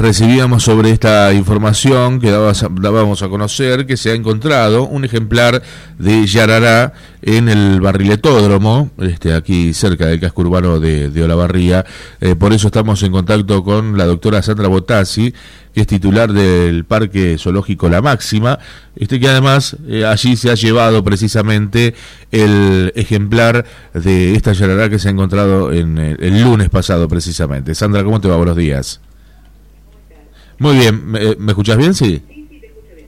recibíamos sobre esta información que dábamos a conocer que se ha encontrado un ejemplar de Yarará en el barriletódromo, este, aquí cerca del casco urbano de, Olavarría. Eh, por eso estamos en contacto con la doctora Sandra Botassi, que es titular del Parque Zoológico La Máxima, este que además eh, allí se ha llevado precisamente el ejemplar de esta yarará que se ha encontrado en el, el lunes pasado precisamente. Sandra, ¿cómo te va? Buenos días. Muy bien, ¿me, eh, escuchas bien? Sí.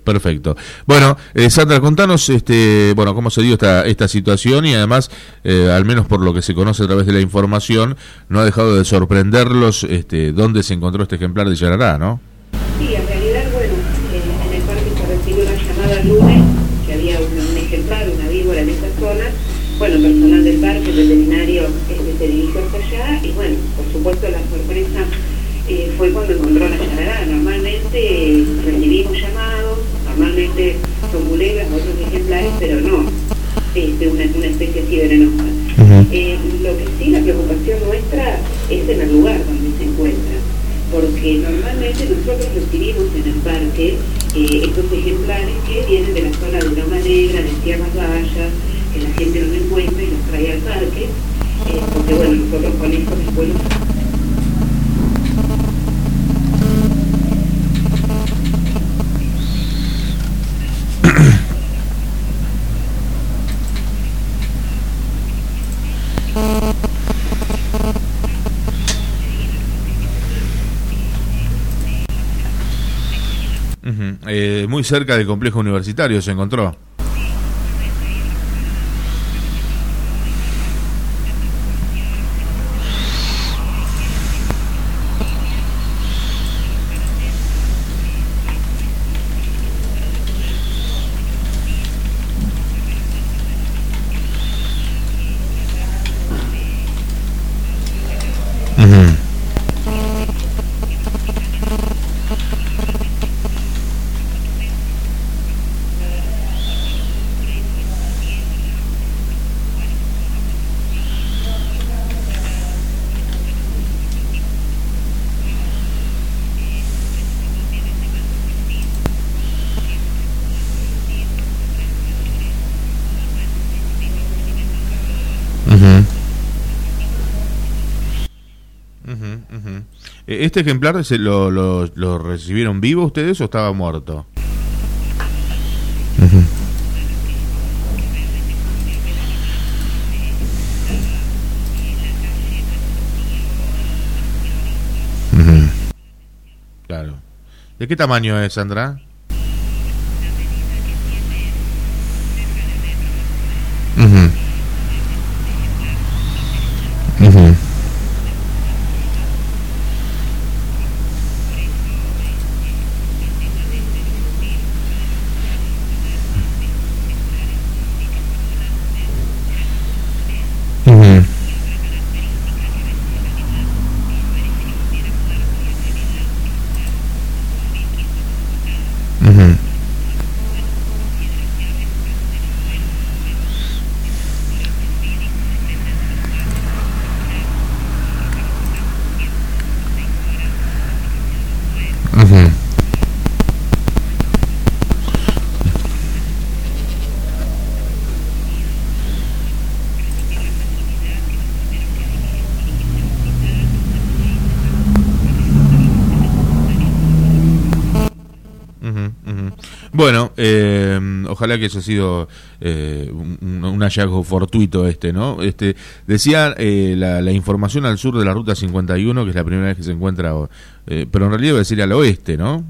Perfecto. Bueno, eh, Sandra, contanos, este, bueno, cómo se dio esta, esta situación y además, eh, al menos por lo que se conoce a través de la información, no ha dejado de sorprenderlos, este, dónde se encontró este ejemplar de Yarará, ¿no? Sí, en realidad, bueno, en el parque se recibió una llamada el lunes que había un, ejemplar, una víbora en esa zona. Bueno, personal del parque, el veterinario, este, se dirigió hasta allá y bueno, por supuesto la sorpresa eh, fue cuando encontró la yarará. Recibimos llamados, normalmente son culebras o otros ejemplares, pero no este, una, una especie así venenosa. Eh, lo que sí, la preocupación nuestra es en el lugar donde se encuentra, porque normalmente nosotros recibimos en el parque eh, estos ejemplares que vienen de la zona de Loma Negra, de Tierras Vallas, que la gente los encuentra y los trae al parque, porque bueno, nosotros con esto después Eh, muy cerca del complejo universitario se encontró. Eh, ¿Este ejemplar se lo, lo, recibieron vivo ustedes o estaba muerto? Claro. ¿De qué tamaño es, Sandra? Bueno, eh, ojalá que eso ha sido eh, un, hallazgo fortuito este, ¿no? Este decía eh, la, información al sur de la ruta 51 que es la primera vez que se encuentra, pero en realidad debe ser al oeste, ¿no?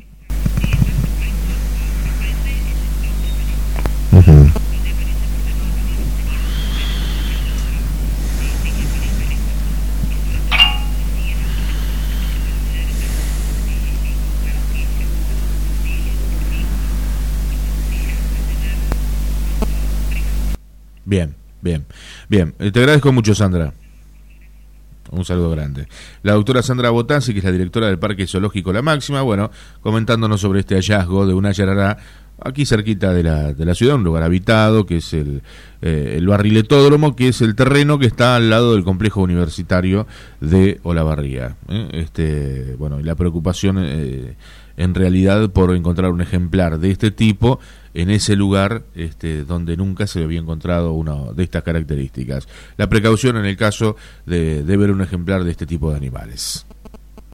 Bien, bien, bien. Eh, te agradezco mucho, Sandra. Un saludo grande. La doctora Sandra Botanzi, que es la directora del Parque Zoológico La Máxima, bueno, comentándonos sobre este hallazgo de una yarará aquí cerquita de la, de la ciudad, un lugar habitado, que es el, eh, el barriletódromo, que es el terreno que está al lado del complejo universitario de Olavarría. ¿eh? Este, bueno, y la preocupación eh, en realidad por encontrar un ejemplar de este tipo en ese lugar este, donde nunca se había encontrado una de estas características. La precaución en el caso de, de ver un ejemplar de este tipo de animales.